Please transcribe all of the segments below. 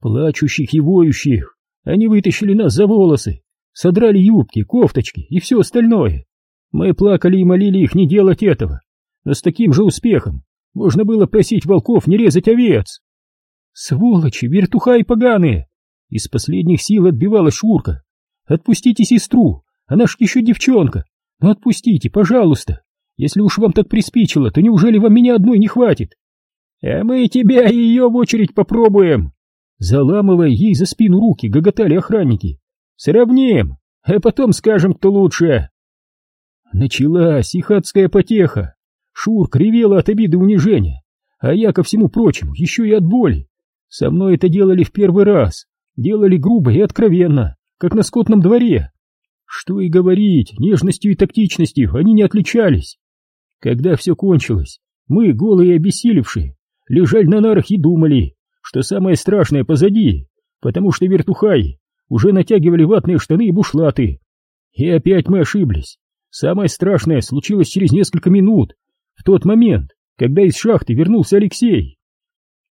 плачущих и воющих. Они вытащили нас за волосы, содрали юбки, кофточки и все остальное. Мы плакали и молили их не делать этого, но с таким же успехом можно было просить волков не резать овец. Сволочи, вертуха и поганые! Из последних сил отбивала Шурка. Отпустите сестру, она ж еще девчонка. Ну отпустите, пожалуйста. Если уж вам так приспичило, то неужели вам меня одной не хватит? А мы тебя и ее в очередь попробуем. Заламывая ей за спину руки, гоготали охранники. Сравним, а потом скажем, кто лучше. Началась их потеха. Шур кривела от обиды унижения, а я, ко всему прочему, еще и от боли. Со мной это делали в первый раз, делали грубо и откровенно, как на скотном дворе. Что и говорить, нежностью и тактичностью они не отличались. Когда все кончилось, мы, голые и обессилевшие, лежали на нарах и думали, что самое страшное позади, потому что вертухаи уже натягивали ватные штаны и бушлаты. И опять мы ошиблись. Самое страшное случилось через несколько минут, в тот момент, когда из шахты вернулся Алексей.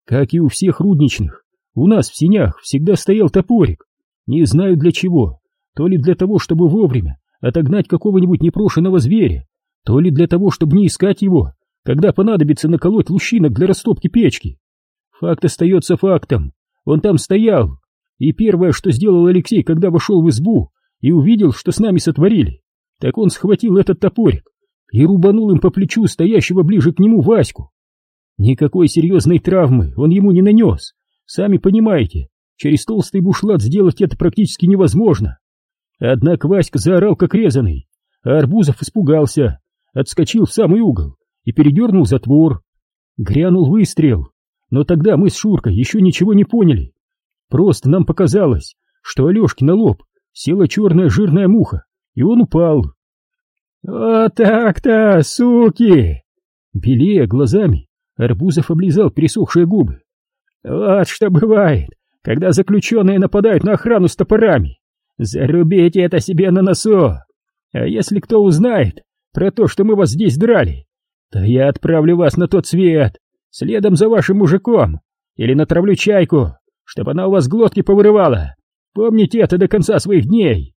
Как и у всех рудничных, у нас в синях всегда стоял топорик. Не знаю для чего, то ли для того, чтобы вовремя отогнать какого-нибудь непрошенного зверя, то ли для того, чтобы не искать его, когда понадобится наколоть лущинок для растопки печки. Факт остается фактом, он там стоял, и первое, что сделал Алексей, когда вошел в избу и увидел, что с нами сотворили, так он схватил этот топорик и рубанул им по плечу стоящего ближе к нему Ваську. Никакой серьезной травмы он ему не нанес, сами понимаете, через толстый бушлат сделать это практически невозможно. Однако Васька заорал как резаный, а Арбузов испугался, отскочил в самый угол и передернул затвор. Грянул выстрел, но тогда мы с Шуркой еще ничего не поняли. Просто нам показалось, что Алешке на лоб села черная жирная муха, и он упал. «Вот так-то, суки!» Белея глазами, Арбузов облизал пересохшие губы. «Вот что бывает, когда заключенные нападают на охрану с топорами. Зарубите это себе на носу. А если кто узнает про то, что мы вас здесь драли, то я отправлю вас на тот свет, следом за вашим мужиком, или натравлю чайку, чтобы она у вас глотки повырывала. Помните это до конца своих дней.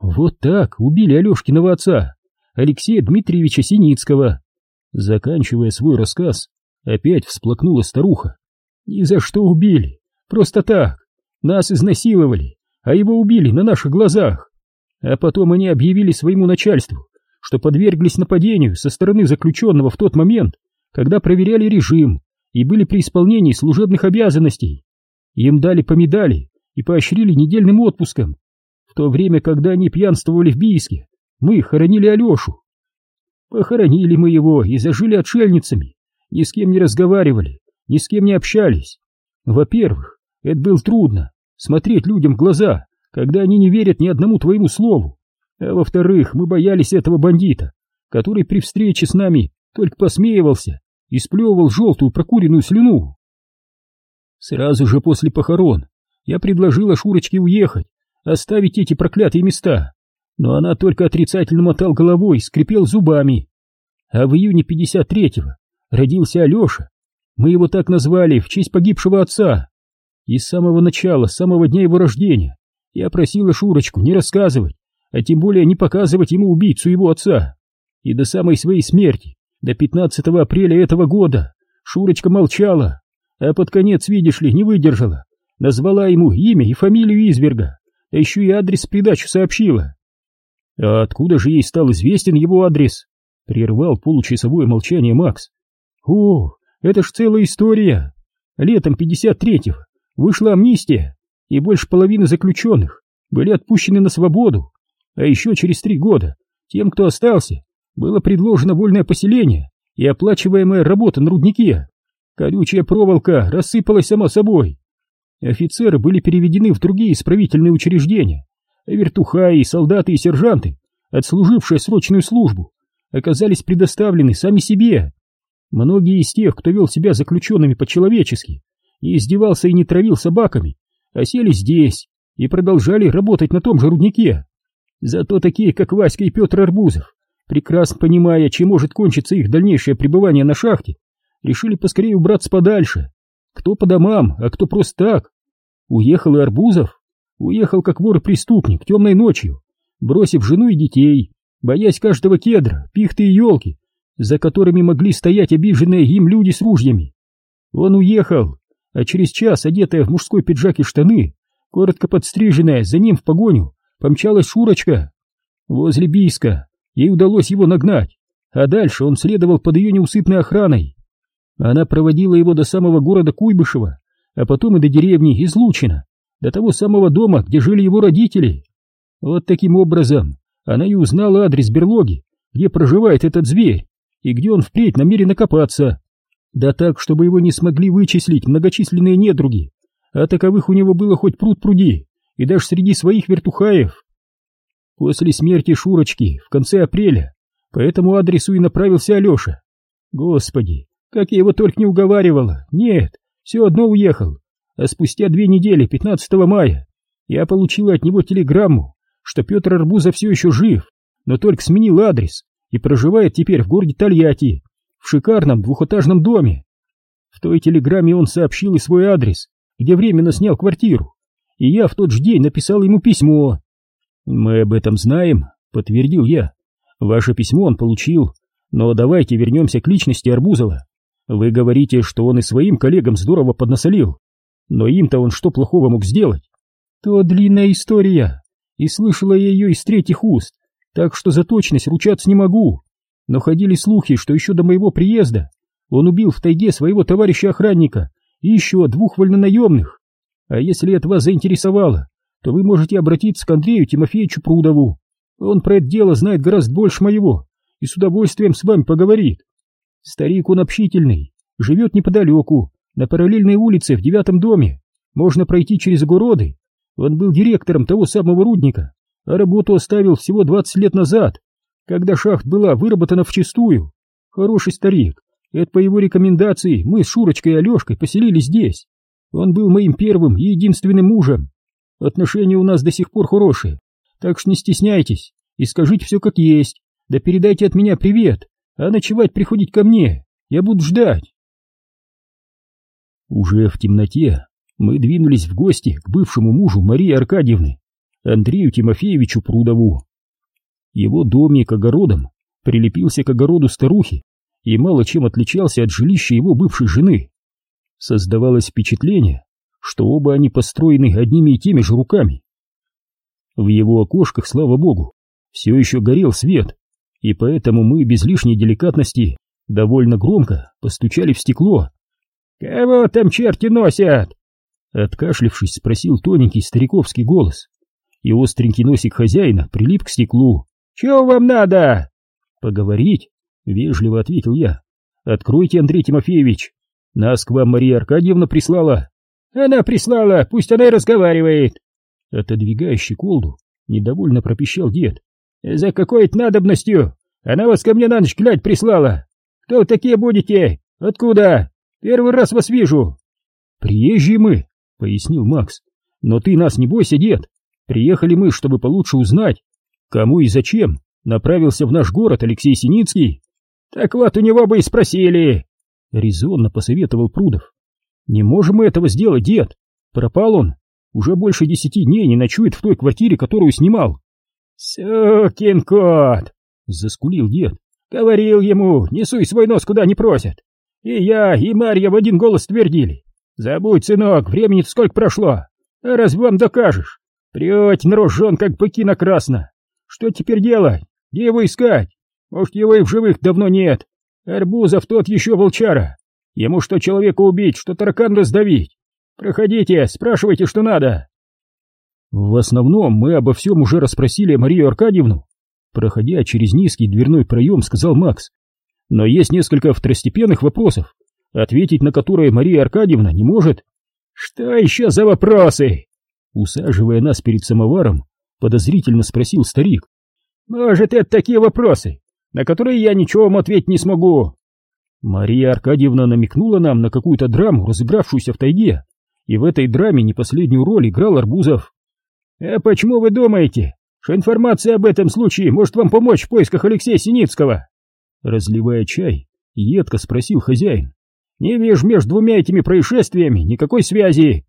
Вот так убили Алешкиного отца, Алексея Дмитриевича Синицкого. Заканчивая свой рассказ, опять всплакнула старуха. Ни за что убили, просто так. Нас изнасиловали, а его убили на наших глазах. А потом они объявили своему начальству, что подверглись нападению со стороны заключенного в тот момент, когда проверяли режим и были при исполнении служебных обязанностей. Им дали по медали и поощрили недельным отпуском. В то время, когда они пьянствовали в Бийске, мы хоронили Алешу. Похоронили мы его и зажили отшельницами, ни с кем не разговаривали, ни с кем не общались. Во-первых, это было трудно, смотреть людям в глаза, когда они не верят ни одному твоему слову. А во-вторых, мы боялись этого бандита, который при встрече с нами только посмеивался и сплевывал желтую прокуренную слюну. Сразу же после похорон я предложила Шурочке уехать, оставить эти проклятые места, но она только отрицательно мотал головой, скрипел зубами. А в июне 53-го родился Алеша, мы его так назвали в честь погибшего отца. И с самого начала, с самого дня его рождения, я просила Шурочку не рассказывать, а тем более не показывать ему убийцу его отца. И до самой своей смерти, до 15 апреля этого года, Шурочка молчала, а под конец, видишь ли, не выдержала, назвала ему имя и фамилию изверга, а еще и адрес в придачу сообщила. А откуда же ей стал известен его адрес? Прервал получасовое молчание Макс. О, это ж целая история. Летом 53-го Вышла амнистия, и больше половины заключенных были отпущены на свободу, а еще через три года тем, кто остался, было предложено вольное поселение и оплачиваемая работа на руднике. Колючая проволока рассыпалась сама собой. Офицеры были переведены в другие исправительные учреждения, вертухаи, солдаты и сержанты, отслужившие срочную службу, оказались предоставлены сами себе. Многие из тех, кто вел себя заключенными по-человечески, не издевался и не травил собаками, а сели здесь и продолжали работать на том же руднике. Зато такие, как Васька и Петр Арбузов, прекрасно понимая, чем может кончиться их дальнейшее пребывание на шахте, решили поскорее убраться подальше. Кто по домам, а кто просто так. Уехал и Арбузов. Уехал как вор-преступник темной ночью, бросив жену и детей, боясь каждого кедра, пихты и елки, за которыми могли стоять обиженные им люди с ружьями. Он уехал, а через час, одетая в мужской пиджак и штаны, коротко подстриженная, за ним в погоню, помчалась Шурочка. Возле Бийска ей удалось его нагнать, а дальше он следовал под ее неусыпной охраной. Она проводила его до самого города Куйбышева, а потом и до деревни Излучина, до того самого дома, где жили его родители. Вот таким образом она и узнала адрес берлоги, где проживает этот зверь, и где он впредь намерен окопаться. Да так, чтобы его не смогли вычислить многочисленные недруги, а таковых у него было хоть пруд пруди, и даже среди своих вертухаев. После смерти Шурочки в конце апреля по этому адресу и направился Алеша. Господи, как я его только не уговаривала, нет, все одно уехал. А спустя две недели, 15 мая, я получила от него телеграмму, что Петр Арбузов все еще жив, но только сменил адрес и проживает теперь в городе Тольятти, в шикарном двухэтажном доме. В той телеграмме он сообщил и свой адрес, где временно снял квартиру, и я в тот же день написал ему письмо. «Мы об этом знаем», — подтвердил я. «Ваше письмо он получил, но давайте вернемся к личности Арбузова. Вы говорите, что он и своим коллегам здорово поднасолил, но им-то он что плохого мог сделать?» «То длинная история, и слышала я ее из третьих уст, так что за точность ручаться не могу. Но ходили слухи, что еще до моего приезда он убил в тайге своего товарища-охранника и еще двух вольнонаемных. А если это вас заинтересовало, то вы можете обратиться к Андрею Тимофеевичу Прудову. Он про это дело знает гораздо больше моего и с удовольствием с вами поговорит. Старик он общительный, живет неподалеку, на параллельной улице в девятом доме. Можно пройти через огороды. Он был директором того самого рудника, а работу оставил всего 20 лет назад, когда шахт была выработана вчистую. Хороший старик. Это по его рекомендации мы с Шурочкой и Алешкой поселились здесь. Он был моим первым и единственным мужем. Отношения у нас до сих пор хорошие, так что не стесняйтесь и скажите все как есть, да передайте от меня привет, а ночевать приходить ко мне, я буду ждать. Уже в темноте мы двинулись в гости к бывшему мужу Марии Аркадьевны, Андрею Тимофеевичу Прудову. Его домик огородом прилепился к огороду старухи и мало чем отличался от жилища его бывшей жены. Создавалось впечатление, что оба они построены одними и теми же руками. В его окошках, слава богу, все еще горел свет, и поэтому мы без лишней деликатности довольно громко постучали в стекло. «Кого там черти носят?» Откашлившись, спросил тоненький стариковский голос, и остренький носик хозяина прилип к стеклу. «Чего вам надо?» «Поговорить?» — вежливо ответил я. «Откройте, Андрей Тимофеевич. Нас к вам Мария Аркадьевна прислала». «Она прислала, пусть она и разговаривает». Отодвигая щеколду, недовольно пропищал дед. «За какой-то надобностью она вас ко мне на ночь глядь прислала. Кто такие будете? Откуда? Первый раз вас вижу». «Приезжие мы», — пояснил Макс. «Но ты нас не бойся, дед. Приехали мы, чтобы получше узнать, кому и зачем направился в наш город Алексей Синицкий. Так вот у него бы и спросили, резонно посоветовал Прудов. Не можем мы этого сделать, дед. Пропал он. Уже больше десяти дней не ночует в той квартире, которую снимал. Сукин кот, заскулил дед. Говорил ему, не суй свой нос куда не просят. И я, и Марья в один голос твердили. Забудь, сынок, времени сколько прошло. А разве вам докажешь? Прете на рожон, как быки на красно. Что теперь делать? Где его искать? Может, его и в живых давно нет. Арбузов тот еще волчара. Ему что человека убить, что таракан раздавить. Проходите, спрашивайте, что надо. В основном мы обо всем уже расспросили Марию Аркадьевну. Проходя через низкий дверной проем, сказал Макс. Но есть несколько второстепенных вопросов, ответить на которые Мария Аркадьевна не может. Что еще за вопросы? Усаживая нас перед самоваром, подозрительно спросил старик. «Может, это такие вопросы, на которые я ничего вам ответить не смогу?» Мария Аркадьевна намекнула нам на какую-то драму, разыгравшуюся в тайге, и в этой драме не последнюю роль играл Арбузов. «А почему вы думаете, что информация об этом случае может вам помочь в поисках Алексея Синицкого?» Разливая чай, едко спросил хозяин. Не вижу между двумя этими происшествиями никакой связи.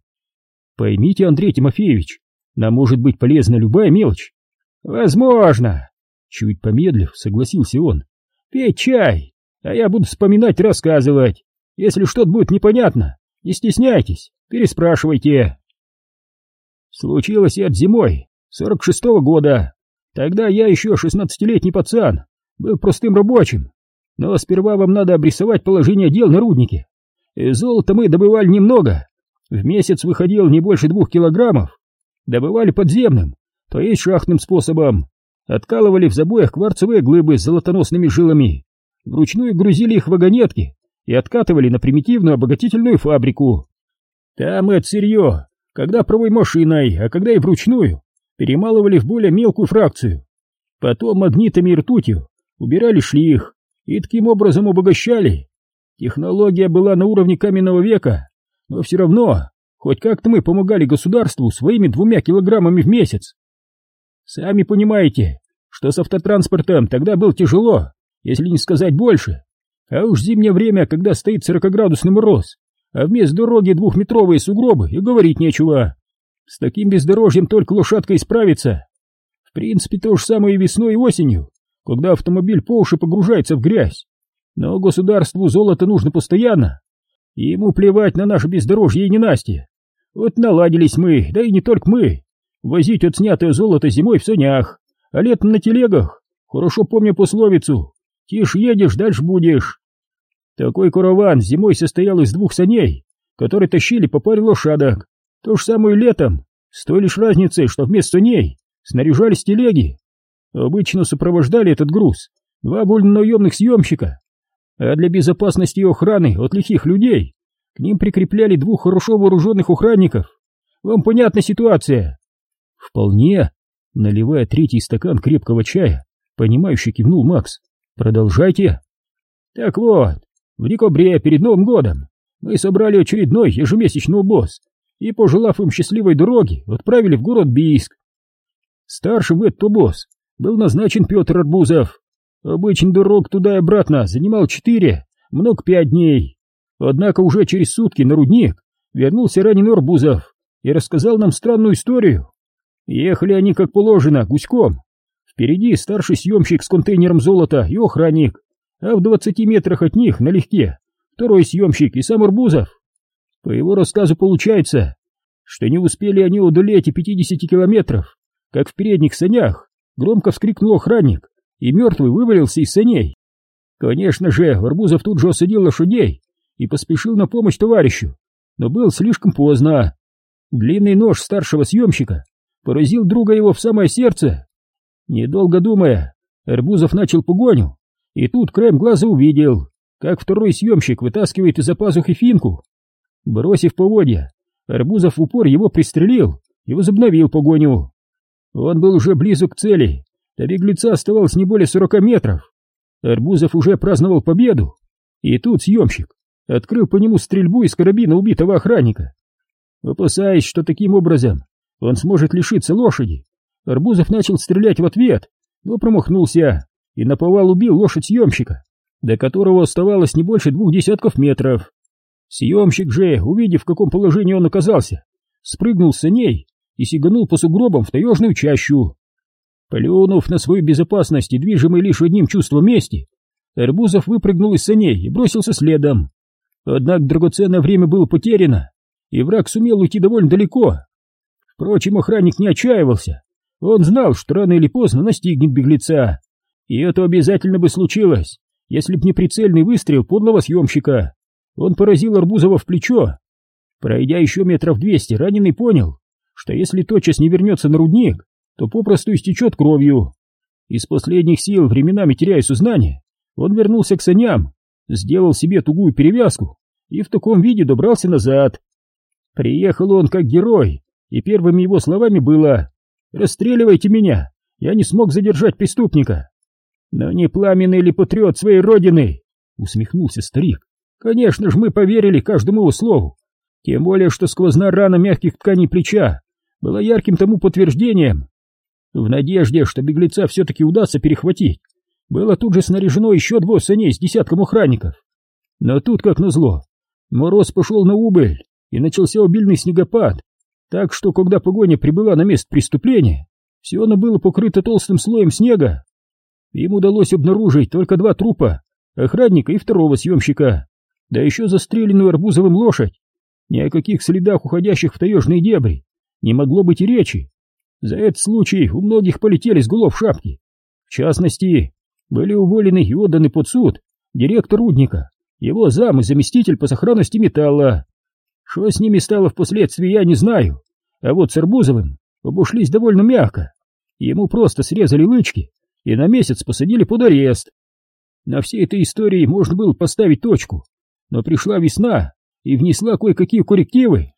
Поймите, Андрей Тимофеевич, нам может быть полезна любая мелочь. Возможно. Чуть помедлив, согласился он. Пей чай, а я буду вспоминать рассказывать. Если что-то будет непонятно, не стесняйтесь, переспрашивайте. Случилось это зимой, сорок шестого года. Тогда я еще шестнадцатилетний пацан, был простым рабочим. Но сперва вам надо обрисовать положение дел на руднике. И золота мы добывали немного. В месяц выходил не больше двух килограммов. Добывали подземным, то есть шахтным способом. Откалывали в забоях кварцевые глыбы с золотоносными жилами. Вручную грузили их в вагонетки и откатывали на примитивную обогатительную фабрику. Там это сырье, когда правой машиной, а когда и вручную, перемалывали в более мелкую фракцию. Потом магнитами и ртутью убирали шлих и таким образом обогащали. Технология была на уровне каменного века, но все равно, хоть как-то мы помогали государству своими двумя килограммами в месяц. Сами понимаете, что с автотранспортом тогда было тяжело, если не сказать больше. А уж зимнее время, когда стоит сорокоградусный мороз, а вместо дороги двухметровые сугробы, и говорить нечего. С таким бездорожьем только лошадка исправится. В принципе, то же самое и весной и осенью, когда автомобиль по уши погружается в грязь. Но государству золото нужно постоянно, и ему плевать на наше бездорожье и ненастье. Вот наладились мы, да и не только мы. Возить отснятое золото зимой в санях, а летом на телегах. Хорошо помню пословицу «Тише едешь, дальше будешь». Такой караван зимой состоял из двух саней, которые тащили по паре лошадок. То же самое летом, с той лишь разницей, что вместо ней снаряжались телеги. Обычно сопровождали этот груз два вольнонаемных съемщика, а для безопасности и охраны от лихих людей к ним прикрепляли двух хорошо вооруженных охранников. Вам понятна ситуация? Вполне. Наливая третий стакан крепкого чая, понимающе кивнул Макс. Продолжайте. Так вот, в декабре перед Новым годом мы собрали очередной ежемесячный обоз и, пожелав им счастливой дороги, отправили в город Бийск. Старшим в этот обоз был назначен Петр Арбузов. Обычный дорог туда и обратно занимал четыре, много пять дней. Однако уже через сутки на рудник вернулся раненый Арбузов и рассказал нам странную историю. Ехали они, как положено, гуськом. Впереди старший съемщик с контейнером золота и охранник, а в двадцати метрах от них, налегке, второй съемщик и сам Арбузов. По его рассказу получается, что не успели они удалеть и пятидесяти километров, как в передних санях громко вскрикнул охранник, и мертвый вывалился из саней. Конечно же, Арбузов тут же осадил лошадей и поспешил на помощь товарищу, но был слишком поздно. Длинный нож старшего съемщика поразил друга его в самое сердце. Недолго думая, Арбузов начал погоню, и тут краем глаза увидел, как второй съемщик вытаскивает из-за пазухи финку. Бросив поводья, Арбузов в упор его пристрелил и возобновил погоню. Он был уже близок к цели, до беглеца оставалось не более сорока метров. Арбузов уже праздновал победу, и тут съемщик открыл по нему стрельбу из карабина убитого охранника. Опасаясь, что таким образом он сможет лишиться лошади, Арбузов начал стрелять в ответ, но промахнулся и наповал убил лошадь съемщика, до которого оставалось не больше двух десятков метров. Съемщик же, увидев, в каком положении он оказался, спрыгнул с саней и сиганул по сугробам в таежную чащу. Плюнув на свою безопасность и движимый лишь одним чувством мести, Арбузов выпрыгнул из саней и бросился следом. Однако драгоценное время было потеряно, и враг сумел уйти довольно далеко. Впрочем, охранник не отчаивался. Он знал, что рано или поздно настигнет беглеца. И это обязательно бы случилось, если б не прицельный выстрел подлого съемщика. Он поразил Арбузова в плечо. Пройдя еще метров двести, раненый понял, что если тотчас не вернется на рудник, то попросту истечет кровью. Из последних сил, временами теряя сознание, он вернулся к саням, сделал себе тугую перевязку и в таком виде добрался назад. Приехал он как герой, и первыми его словами было «Расстреливайте меня, я не смог задержать преступника». «Но не пламенный ли патриот своей родины?» — усмехнулся старик. «Конечно же мы поверили каждому его слову, тем более, что сквозная рана мягких тканей плеча была ярким тому подтверждением. В надежде, что беглеца все-таки удастся перехватить, было тут же снаряжено еще двое саней с десятком охранников. Но тут, как назло, Мороз пошел на убыль, и начался обильный снегопад, так что, когда погоня прибыла на место преступления, все оно было покрыто толстым слоем снега. Им удалось обнаружить только два трупа, охранника и второго съемщика, да еще застреленную арбузовым лошадь. Ни о каких следах, уходящих в таежные дебри, не могло быть и речи. За этот случай у многих полетели с голов шапки. В частности, были уволены и отданы под суд директор рудника, его зам и заместитель по сохранности металла. Что с ними стало впоследствии, я не знаю, а вот с Арбузовым обошлись довольно мягко. Ему просто срезали лычки и на месяц посадили под арест. На всей этой истории можно было поставить точку, но пришла весна и внесла кое-какие коррективы.